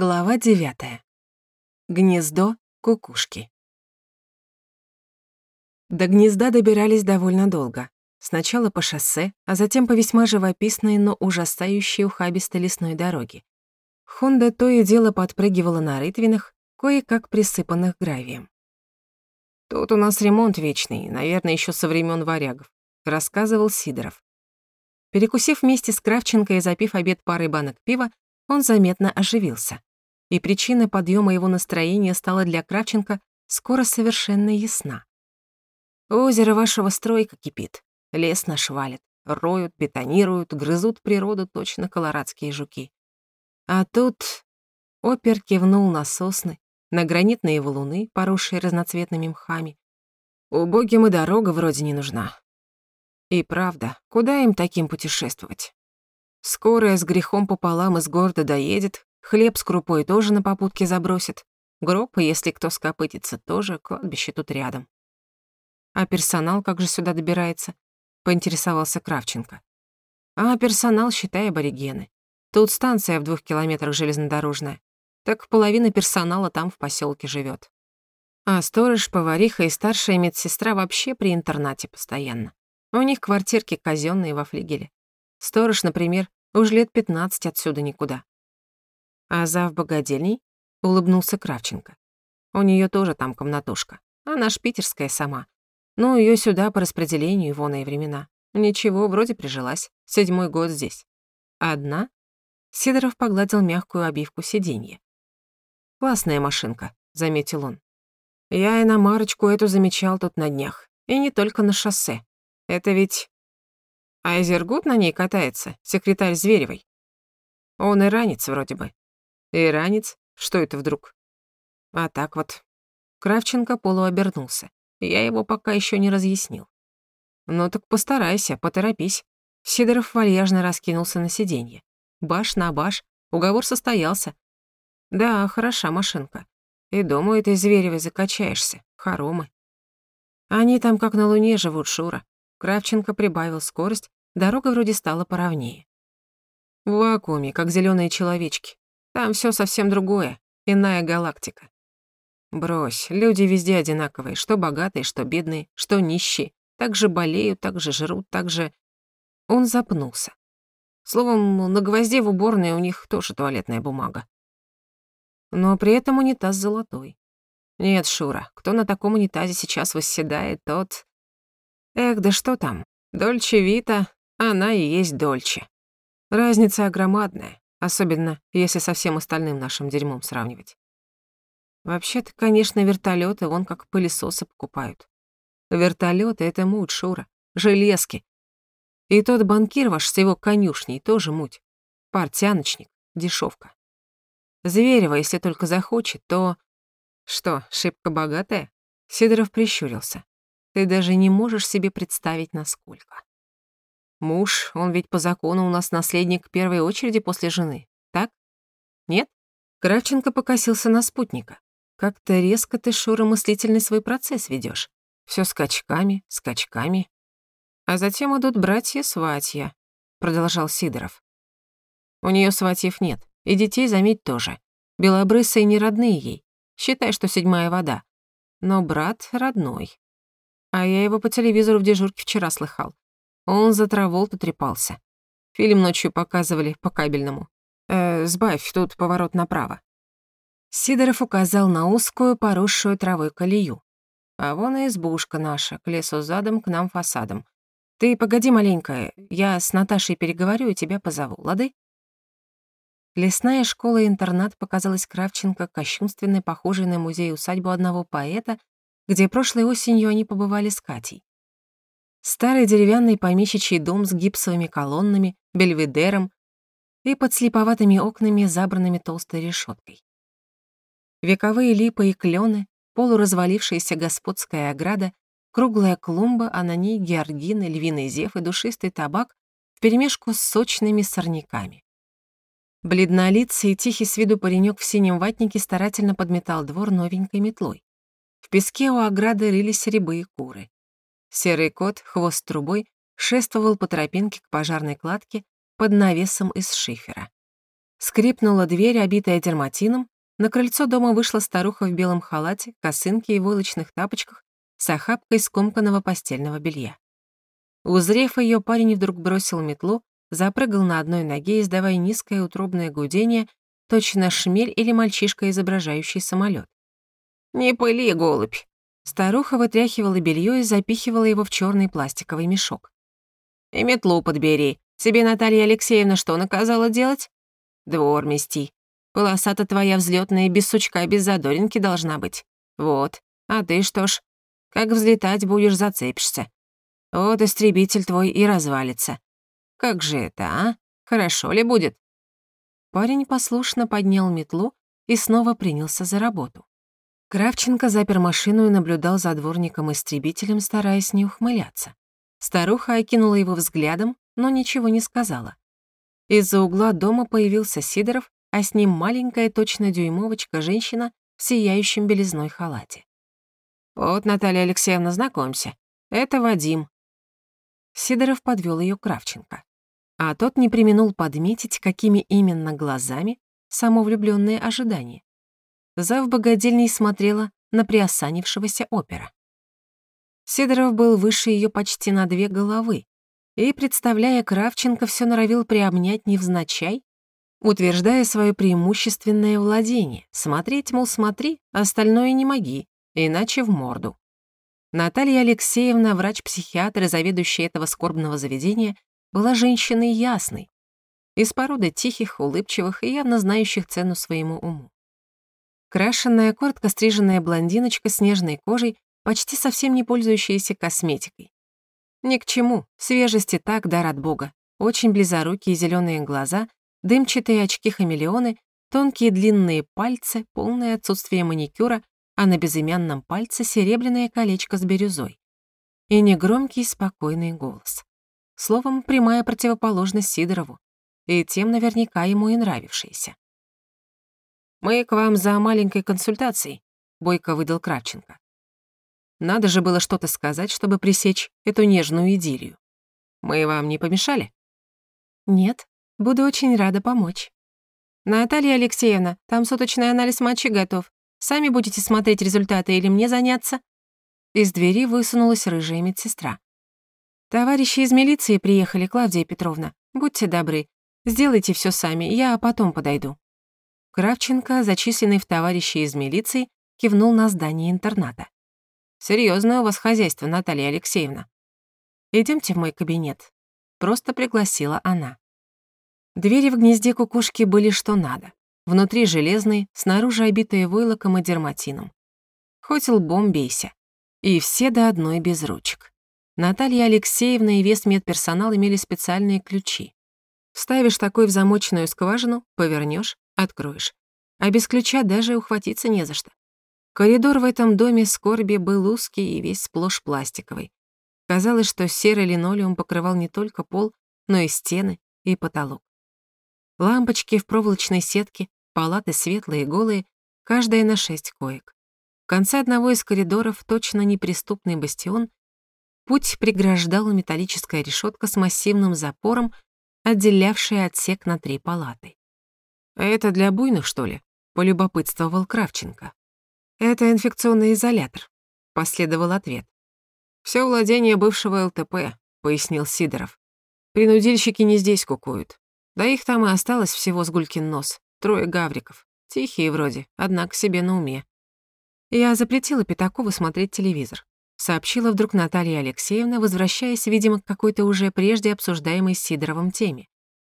Глава девятая. Гнездо кукушки. До гнезда добирались довольно долго. Сначала по шоссе, а затем по весьма живописной, но ужасающей ухабистой лесной дороге. Хонда то и дело подпрыгивала на рытвинах, кое-как присыпанных гравием. «Тут у нас ремонт вечный, наверное, еще со времен варягов», — рассказывал Сидоров. Перекусив вместе с Кравченко и запив обед парой банок пива, он заметно оживился. И причина подъема его настроения стала для Кравченко скоро совершенно ясна. Озеро вашего стройка кипит, лес наш валит, роют, бетонируют, грызут природу точно колорадские жуки. А тут опер кивнул на сосны, на гранитные валуны, поросшие разноцветными мхами. Убогим и дорога вроде не нужна. И правда, куда им таким путешествовать? Скорая с грехом пополам из города доедет, хлеб с крупой тоже на попутке забросит. Гроб, если кто скопытится, тоже кладбище тут рядом. А персонал как же сюда добирается? Поинтересовался Кравченко. А персонал, считай, аборигены. Тут станция в двух километрах железнодорожная. Так половина персонала там в поселке живет. А сторож, повариха и старшая медсестра вообще при интернате постоянно. У них квартирки казенные во флигеле. Сторож, например, Уж лет пятнадцать отсюда никуда. А зав богадельней? Улыбнулся Кравченко. У нее тоже там комнатушка. Она ж питерская сама. Ну, ее сюда по распределению воные времена. Ничего, вроде прижилась. Седьмой год здесь. Одна? Сидоров погладил мягкую обивку сиденья. «Классная машинка», — заметил он. «Я и на Марочку эту замечал тут на днях. И не только на шоссе. Это ведь а Эзергут на ней катается, секретарь Зверевой. Он иранец вроде бы. Иранец? Что это вдруг? А так вот. Кравченко полуобернулся. Я его пока еще не разъяснил. Ну так постарайся, поторопись. Сидоров вальяжно раскинулся на сиденье. Баш на баш, уговор состоялся. Да, хороша машинка. И думаю, ты Зверевой закачаешься, хоромы. Они там как на Луне живут, Шура. Кравченко прибавил скорость, дорога вроде стала поровнее. В вакууме, как зеленые человечки. Там все совсем другое, иная галактика. Брось, люди везде одинаковые, что богатые, что бедные, что нищие. Так же болеют, так же жрут, так же... Он запнулся. Словом, на гвозде в уборной у них тоже туалетная бумага. Но при этом унитаз золотой. Нет, Шура, кто на таком унитазе сейчас восседает, тот... Эх, да что там, Дольче Вита, она и есть Дольче. Разница огромадная, особенно если со всем остальным нашим дерьмом сравнивать. Вообще-то, конечно, вертолеты вон как пылесосы покупают. Вертолеты это муть, Шура, железки. И тот банкир ваш с его конюшней тоже муть. Портяночник, дешевка. Зверева, если только захочет, то... Что, шибко богатая? Сидоров прищурился. Ты даже не можешь себе представить, насколько. Муж, он ведь по закону у нас наследник первой очереди после жены, так? Нет? Кравченко покосился на спутника. Как-то резко ты, Шура, мыслительный свой процесс ведёшь. Всё скачками, скачками. А затем идут братья-сватья, продолжал Сидоров. У неё сватьев нет, и детей, заметь, тоже. Белобрысые не родные ей. Считай, что седьмая вода. Но брат родной. А я его по телевизору в дежурке вчера слыхал. Он за Траволту трепался. Фильм ночью показывали по кабельному. Э, сбавь, тут поворот направо. Сидоров указал на узкую, поросшую травой колею. А вон и избушка наша, к лесу задом, к нам фасадом. Ты погоди маленько, я с Наташей переговорю и тебя позову, лады? Лесная школа-интернат показалась Кравченко кощунственной, похожей на музей-усадьбу одного поэта где прошлой осенью они побывали с Катей. Старый деревянный помещичий дом с гипсовыми колоннами, бельведером и подслеповатыми окнами, забранными толстой решеткой. Вековые липы и клены, полуразвалившаяся господская ограда, круглая клумба, а на ней георгины, львиный зев и душистый табак вперемешку с сочными сорняками. Бледнолицый и тихий с виду паренек в синем ватнике старательно подметал двор новенькой метлой. В песке у ограды рылись рябые куры. Серый кот, хвост трубой, шествовал по тропинке к пожарной кладке под навесом из шифера. Скрипнула дверь, обитая дерматином, на крыльцо дома вышла старуха в белом халате, косынке и войлочных тапочках с охапкой скомканного постельного белья. Узрев ее, парень вдруг бросил метлу, запрыгал на одной ноге, издавая низкое утробное гудение, точно шмель или мальчишка, изображающий самолет. «Не пыли, голубь!» Старуха вытряхивала белье и запихивала его в черный пластиковый мешок. «И метлу подбери. Тебе Наталья Алексеевна что наказала делать?» «Двор мести. Полоса-то твоя взлетная без сучка, без задоринки должна быть. Вот. А ты что ж, как взлетать будешь, зацепишься. Вот истребитель твой и развалится. Как же это, а? Хорошо ли будет?» Парень послушно поднял метлу и снова принялся за работу. Кравченко запер машину и наблюдал за дворником-истребителем, стараясь не ухмыляться. Старуха окинула его взглядом, но ничего не сказала. Из-за угла дома появился Сидоров, а с ним маленькая точно дюймовочка женщина в сияющем белизной халате. «Вот, Наталья Алексеевна, знакомься. Это Вадим». Сидоров подвёл её Кравченко. А тот не применул подметить, какими именно глазами самовлюблённые ожидания. Зав богадельней смотрела на приосанившегося опера. Сидоров был выше её почти на две головы, и, представляя Кравченко, всё норовил приобнять невзначай, утверждая своё преимущественное владение. Смотреть, мол, смотри, остальное не моги, иначе в морду. Наталья Алексеевна, врач-психиатр и заведующая этого скорбного заведения, была женщиной ясной, из породы тихих, улыбчивых и явно знающих цену своему уму. Крашенная, коротко стриженная блондиночка с нежной кожей, почти совсем не пользующаяся косметикой. Ни к чему, свежести так, дар от Бога. Очень близорукие зеленые глаза, дымчатые очки-хамелеоны, тонкие длинные пальцы, полное отсутствие маникюра, а на безымянном пальце серебряное колечко с бирюзой. И негромкий, спокойный голос. Словом, прямая противоположность Сидорову, и тем наверняка ему и нравившийся. «Мы к вам за маленькой консультацией», — бойко выдал Кравченко. Надо же было что-то сказать, чтобы пресечь эту нежную идиллию. Мы вам не помешали? Нет, буду очень рада помочь. Наталья Алексеевна, там суточный анализ мочи готов. Сами будете смотреть результаты или мне заняться?» Из двери высунулась рыжая медсестра. «Товарищи из милиции приехали, Клавдия Петровна. Будьте добры, сделайте все сами, я потом подойду». Кравченко, зачисленный в товарищи из милиции, кивнул на здание интерната. Серьезное у вас хозяйство, Наталья Алексеевна. Идемте в мой кабинет», — просто пригласила она. Двери в гнезде кукушки были что надо. Внутри железные, снаружи обитые войлоком и дерматином. Хоть лбом бейся. И все до одной без ручек. Наталья Алексеевна и весь медперсонал имели специальные ключи. Вставишь такой в замоченную скважину, повернешь, откроешь. А без ключа даже ухватиться не за что. Коридор в этом доме скорби был узкий и весь сплошь пластиковый. Казалось, что серый линолеум покрывал не только пол, но и стены и потолок. Лампочки в проволочной сетке, Палаты светлые и голые, каждая на шесть коек. В конце одного из коридоров, точно неприступный бастион, путь преграждала металлическая решетка с массивным запором, отделявшая отсек на три палаты. «А «Это для буйных, что ли?» — полюбопытствовал Кравченко. «Это инфекционный изолятор», — последовал ответ. «Всё владение бывшего ЛТП», — пояснил Сидоров. «Принудильщики не здесь кукуют. Да их там и осталось всего с гулькин нос. Трое гавриков. Тихие вроде, однако себе на уме. Я запретила Пятакову смотреть телевизор. Сообщила вдруг Наталья Алексеевна, возвращаясь, видимо, к какой-то уже прежде обсуждаемой Сидоровым теме.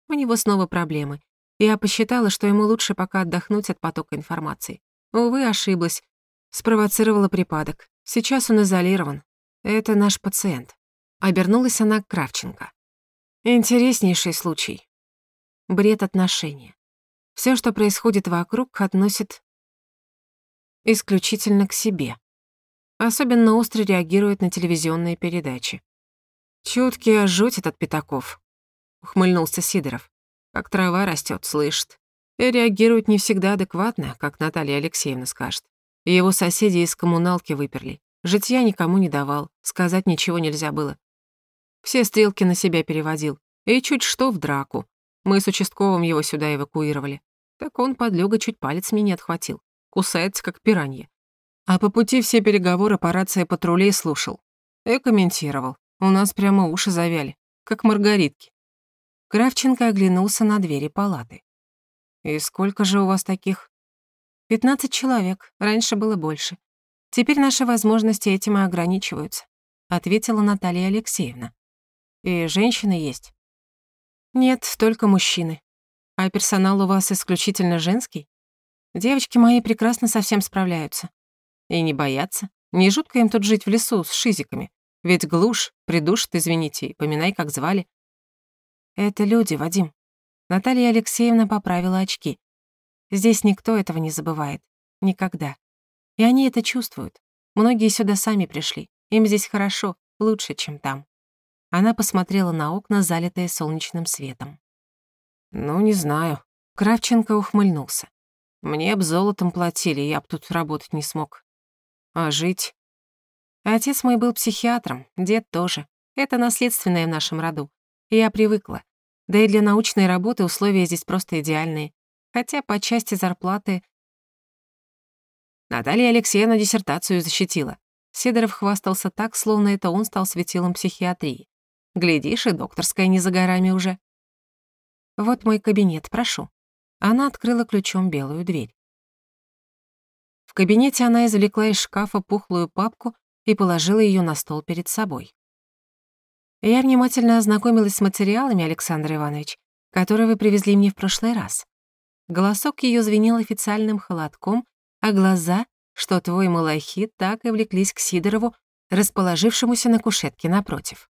У него снова проблемы. Я посчитала, что ему лучше пока отдохнуть от потока информации. Увы, ошиблась. Спровоцировала припадок. Сейчас он изолирован. Это наш пациент. Обернулась она к Кравченко. Интереснейший случай. Бред отношения. Все, что происходит вокруг, относит исключительно к себе. Особенно остро реагирует на телевизионные передачи. «Чуткий жуть этот Пятаков», — ухмыльнулся Сидоров. «Как трава растет, слышит. И реагирует не всегда адекватно, как Наталья Алексеевна скажет. Его соседи из коммуналки выперли. Житья никому не давал, сказать ничего нельзя было. Все стрелки на себя переводил. И чуть что в драку. Мы с участковым его сюда эвакуировали. Так он, подлюга, чуть палец мне не отхватил. Кусается, как пиранья. А по пути все переговоры по рации патрулей слушал. И комментировал. У нас прямо уши завяли, как маргаритки. Кравченко оглянулся на двери палаты. «И сколько же у вас таких?» «Пятнадцать человек. Раньше было больше. Теперь наши возможности этим и ограничиваются», ответила Наталья Алексеевна. «И женщины есть?» «Нет, только мужчины. А персонал у вас исключительно женский? Девочки мои прекрасно со всем справляются. И не боятся. Не жутко им тут жить в лесу с шизиками. Ведь глушь, придушит, извините, поминай, как звали. Это люди, Вадим. Наталья Алексеевна поправила очки. Здесь никто этого не забывает. Никогда. И они это чувствуют. Многие сюда сами пришли. Им здесь хорошо, лучше, чем там. Она посмотрела на окна, залитые солнечным светом. «Ну, не знаю». Кравченко ухмыльнулся. «Мне б золотом платили, я б тут работать не смог. А жить? Отец мой был психиатром, дед тоже. Это наследственное в нашем роду. Я привыкла. Да и для научной работы условия здесь просто идеальные. Хотя по части зарплаты... Наталья Алексеевна диссертацию защитила. Сидоров хвастался так, словно это он стал светилом психиатрии. Глядишь, и докторская не за горами уже. Вот мой кабинет, прошу. Она открыла ключом белую дверь. В кабинете она извлекла из шкафа пухлую папку и положила ее на стол перед собой. Я внимательно ознакомилась с материалами, Александр Иванович, которые вы привезли мне в прошлый раз. Голосок ее звенел официальным холодком, а глаза, что твой малахит, так и влеклись к Сидорову, расположившемуся на кушетке напротив.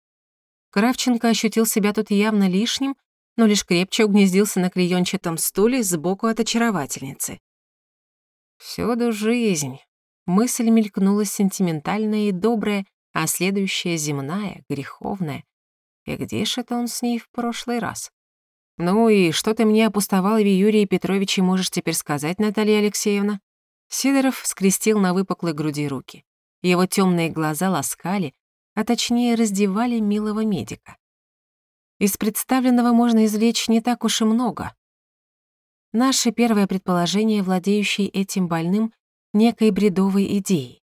Кравченко ощутил себя тут явно лишним, но лишь крепче угнездился на клеёнчатом стуле сбоку от очаровательницы. Всюду жизнь. Мысль мелькнула сентиментальная и добрая, а следующая земная, греховная. И где ж это он с ней в прошлый раз? Ну и что ты мне о пустовалове Юрии Петровиче можешь теперь сказать, Наталья Алексеевна? Сидоров скрестил на выпуклой груди руки. Его темные глаза ласкали, а точнее раздевали милого медика. Из представленного можно извлечь не так уж и много, Наше первое предположение, владеющей этим больным, некой бредовой идеей.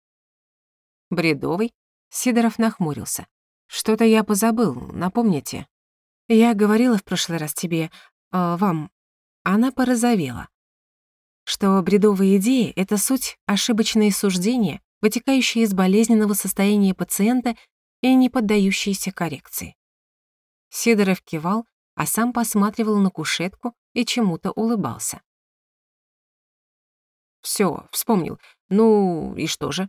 Бредовый? Сидоров нахмурился. Что-то я позабыл, напомните. Я говорила в прошлый раз тебе, э, вам. Она порозовела. Что бредовые идеи — это суть ошибочные суждения, вытекающие из болезненного состояния пациента и не поддающиеся коррекции. Сидоров кивал, а сам посматривал на кушетку и чему-то улыбался. Всё, вспомнил. Ну, и что же?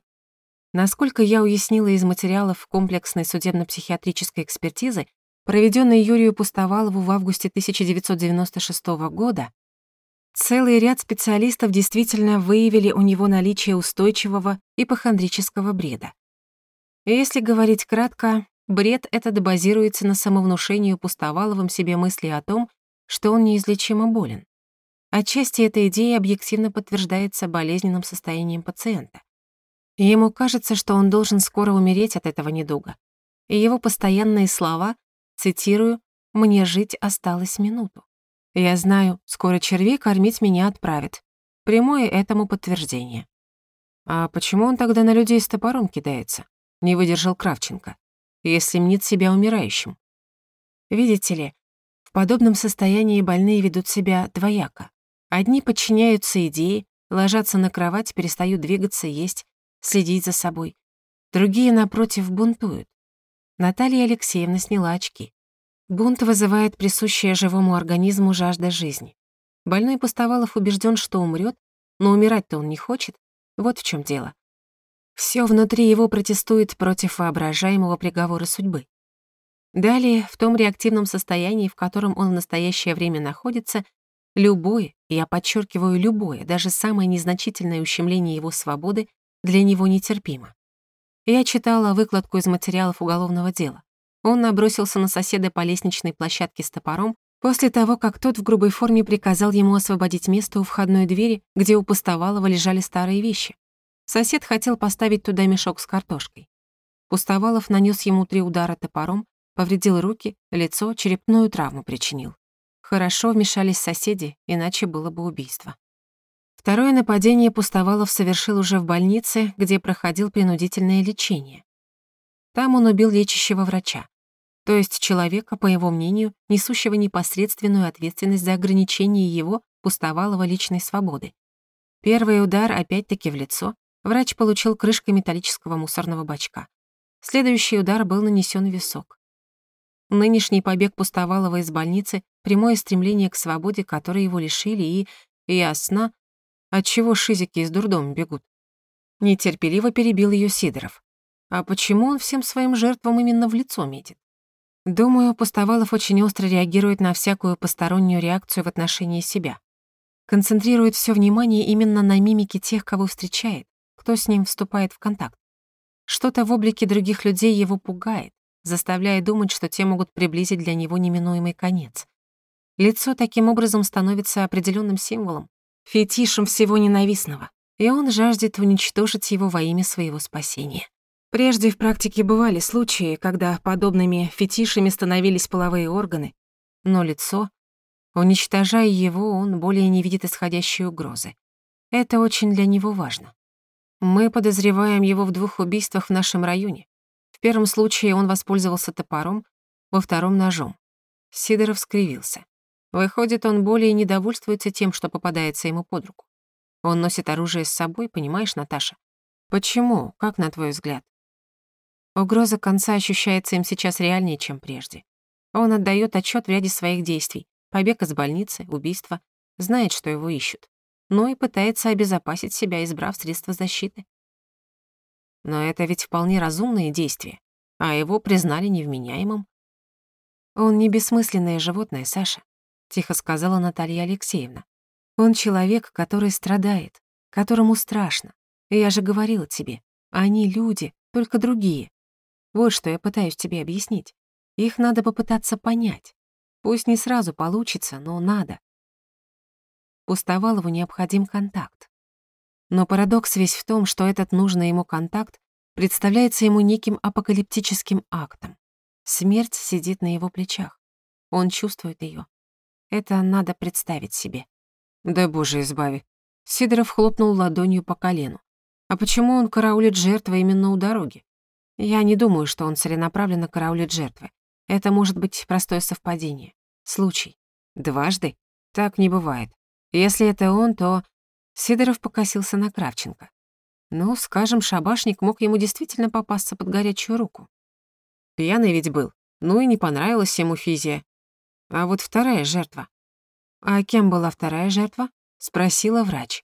Насколько я уяснила из материалов комплексной судебно-психиатрической экспертизы, проведенной Юрию Пустовалову в августе 1996 года, целый ряд специалистов действительно выявили у него наличие устойчивого ипохондрического бреда. Если говорить кратко, Бред этот базируется на самовнушении Пустоваловым себе мысли о том, что он неизлечимо болен. Отчасти эта идея объективно подтверждается болезненным состоянием пациента. Ему кажется, что он должен скоро умереть от этого недуга. И его постоянные слова, цитирую, «Мне жить осталось минуту». Я знаю, скоро червей кормить меня отправят. Прямое этому подтверждение. А почему он тогда на людей с топором кидается? Не выдержал Кравченко если мнит себя умирающим. Видите ли, в подобном состоянии больные ведут себя двояко. Одни подчиняются идее, ложатся на кровать, перестают двигаться, есть, следить за собой. Другие, напротив, бунтуют. Наталья Алексеевна сняла очки. Бунт вызывает присущая живому организму жажда жизни. Больной Пустовалов убежден, что умрет, но умирать-то он не хочет. Вот в чем дело. Все внутри его протестует против воображаемого приговора судьбы. Далее, в том реактивном состоянии, в котором он в настоящее время находится, любое, я подчеркиваю любое, даже самое незначительное ущемление его свободы для него нетерпимо. Я читала выкладку из материалов уголовного дела. Он набросился на соседа по лестничной площадке с топором после того, как тот в грубой форме приказал ему освободить место у входной двери, где у Пустовалова лежали старые вещи. Сосед хотел поставить туда мешок с картошкой. Пустовалов нанес ему три удара топором, повредил руки, лицо, черепную травму причинил. Хорошо вмешались соседи, иначе было бы убийство. Второе нападение Пустовалов совершил уже в больнице, где проходил принудительное лечение. Там он убил лечащего врача, то есть человека, по его мнению, несущего непосредственную ответственность за ограничение его, Пустовалова, личной свободы. Первый удар опять-таки в лицо, врач получил крышкой металлического мусорного бачка. Следующий удар был нанесен в висок. Нынешний побег Пустовалова из больницы — прямое стремление к свободе, которой его лишили, и, ясно, Отчего шизики из дурдома бегут? Нетерпеливо перебил ее Сидоров. А почему он всем своим жертвам именно в лицо метит? Думаю, Пустовалов очень остро реагирует на всякую постороннюю реакцию в отношении себя. Концентрирует все внимание именно на мимике тех, кого встречает, кто с ним вступает в контакт. Что-то в облике других людей его пугает, заставляя думать, что те могут приблизить для него неминуемый конец. Лицо таким образом становится определенным символом, фетишем всего ненавистного, и он жаждет уничтожить его во имя своего спасения. Прежде в практике бывали случаи, когда подобными фетишами становились половые органы, но лицо, уничтожая его, он более не видит исходящей угрозы. Это очень для него важно. Мы подозреваем его в двух убийствах в нашем районе. В первом случае он воспользовался топором, во втором — ножом. Сидоров скривился. Выходит, он более не довольствуется тем, что попадается ему под руку. Он носит оружие с собой, понимаешь, Наташа? Почему? Как на твой взгляд? Угроза конца ощущается им сейчас реальнее, чем прежде. Он отдаёт отчёт в ряде своих действий. Побег из больницы, убийство. Знает, что его ищут. Но и пытается обезопасить себя, избрав средства защиты. Но это ведь вполне разумные действия, а его признали невменяемым. Он не бессмысленное животное, Саша тихо сказала Наталья Алексеевна. Он человек, который страдает, которому страшно. Я же говорила тебе, они люди, только другие. Вот что я пытаюсь тебе объяснить. Их надо попытаться понять. Пусть не сразу получится, но надо. Пустовалову необходим контакт. Но парадокс весь в том, что этот нужный ему контакт представляется ему неким апокалиптическим актом. Смерть сидит на его плечах. Он чувствует ее, это надо представить себе. Да боже избави. Сидоров хлопнул ладонью по колену. А почему он караулит жертвы именно у дороги? Я не думаю, что он целенаправленно караулит жертвы. Это может быть простое совпадение. Случай. Дважды? Так не бывает. Если это он, то... Сидоров покосился на Кравченко. Ну, скажем, шабашник мог ему действительно попасться под горячую руку. Пьяный ведь был. Ну и не понравилась ему физия. А вот вторая жертва. А кем была вторая жертва? Спросила врач.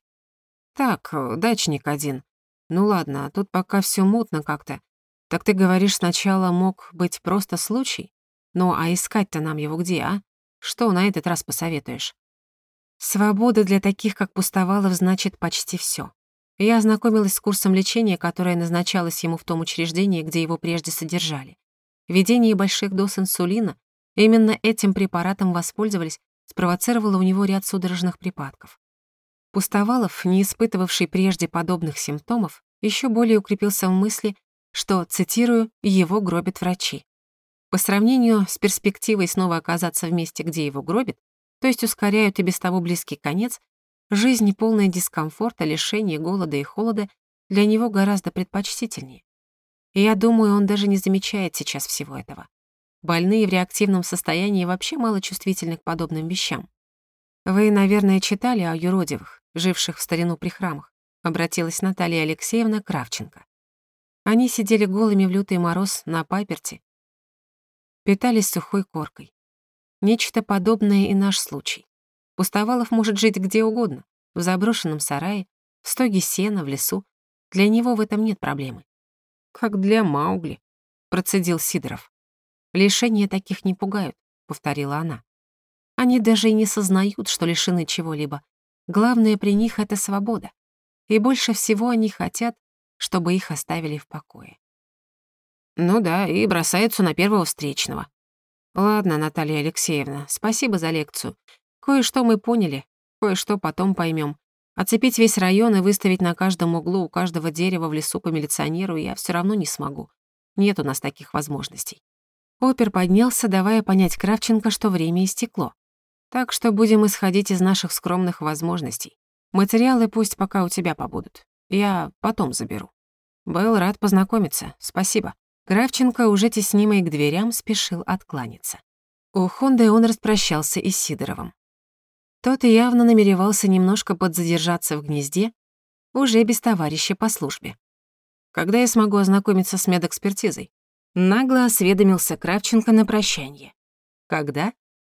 Так, дачник один. Ну ладно, тут пока все мутно как-то. Так ты говоришь, сначала мог быть просто случай? Ну, а искать-то нам его где, а? Что на этот раз посоветуешь? Свобода для таких, как Пустовалов, значит почти все. Я ознакомилась с курсом лечения, которое назначалось ему в том учреждении, где его прежде содержали. Введение больших доз инсулина Именно этим препаратом воспользовались, спровоцировало у него ряд судорожных припадков. Пустовалов, не испытывавший прежде подобных симптомов, еще более укрепился в мысли, что, цитирую, «его гробят врачи». По сравнению с перспективой снова оказаться в месте, где его гробят, то есть ускоряют и без того близкий конец, жизнь, полная дискомфорта, лишения, голода и холода, для него гораздо предпочтительнее. И я думаю, он даже не замечает сейчас всего этого. Больные в реактивном состоянии вообще мало чувствительны к подобным вещам. Вы, наверное, читали о юродивых, живших в старину при храмах, обратилась Наталья Алексеевна Кравченко. Они сидели голыми в лютый мороз на паперти, питались сухой коркой. Нечто подобное и наш случай. Пустовалов может жить где угодно, в заброшенном сарае, в стоге сена, в лесу. Для него в этом нет проблемы. «Как для Маугли», — процедил Сидоров. «Лишения таких не пугают», — повторила она. «Они даже и не сознают, что лишены чего-либо. Главное при них — это свобода. И больше всего они хотят, чтобы их оставили в покое». «Ну да, и бросаются на первого встречного». «Ладно, Наталья Алексеевна, спасибо за лекцию. Кое-что мы поняли, кое-что потом поймем. Оцепить весь район и выставить на каждом углу у каждого дерева в лесу по милиционеру я все равно не смогу. Нет у нас таких возможностей. Опер поднялся, давая понять Кравченко, что время истекло. Так что будем исходить из наших скромных возможностей. Материалы пусть пока у тебя побудут. Я потом заберу. Был рад познакомиться. Спасибо. Кравченко, уже теснимый к дверям, спешил откланяться. У Хонды он распрощался и с Сидоровым. Тот явно намеревался немножко подзадержаться в гнезде, уже без товарища по службе. Когда я смогу ознакомиться с медэкспертизой? Нагло осведомился Кравченко на прощание. Когда?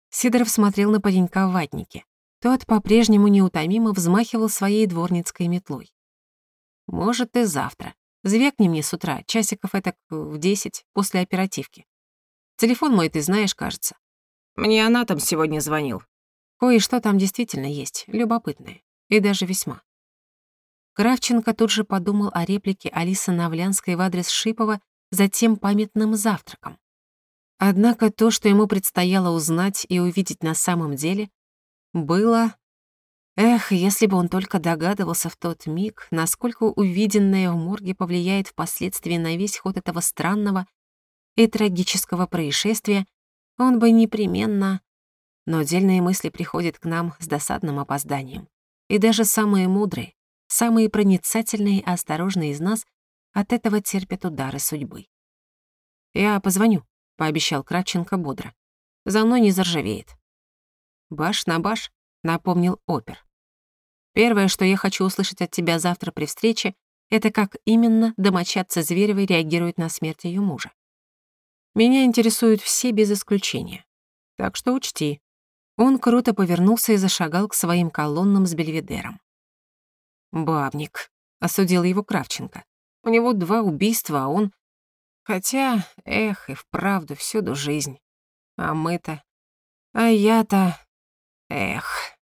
Сидоров смотрел на паренька в ватнике. Тот по-прежнему неутомимо взмахивал своей дворницкой метлой. Может, и завтра. Звякни мне с утра, часиков это в десять, после оперативки. Телефон мой ты знаешь, кажется. Мне она там сегодня звонил. Кое-что там действительно есть, любопытное. И даже весьма. Кравченко тут же подумал о реплике Алисы Навлянской в адрес Шипова за тем памятным завтраком. Однако то, что ему предстояло узнать и увидеть на самом деле, было... Эх, если бы он только догадывался в тот миг, насколько увиденное в морге повлияет впоследствии на весь ход этого странного и трагического происшествия, он бы непременно... Но отдельные мысли приходят к нам с досадным опозданием. И даже самые мудрые, самые проницательные и осторожные из нас от этого терпят удары судьбы. «Я позвоню», — пообещал Кравченко бодро. «За мной не заржавеет». «Баш на баш», — напомнил опер. «Первое, что я хочу услышать от тебя завтра при встрече, это как именно домочадцы Зверевой реагируют на смерть ее мужа. Меня интересуют все без исключения. Так что учти». Он круто повернулся и зашагал к своим колоннам с бельведером. «Бабник», — осудил его Кравченко. «У него два убийства, а он...» Хотя, эх, и вправду всюду жизнь. А мы-то... А я-то... Эх...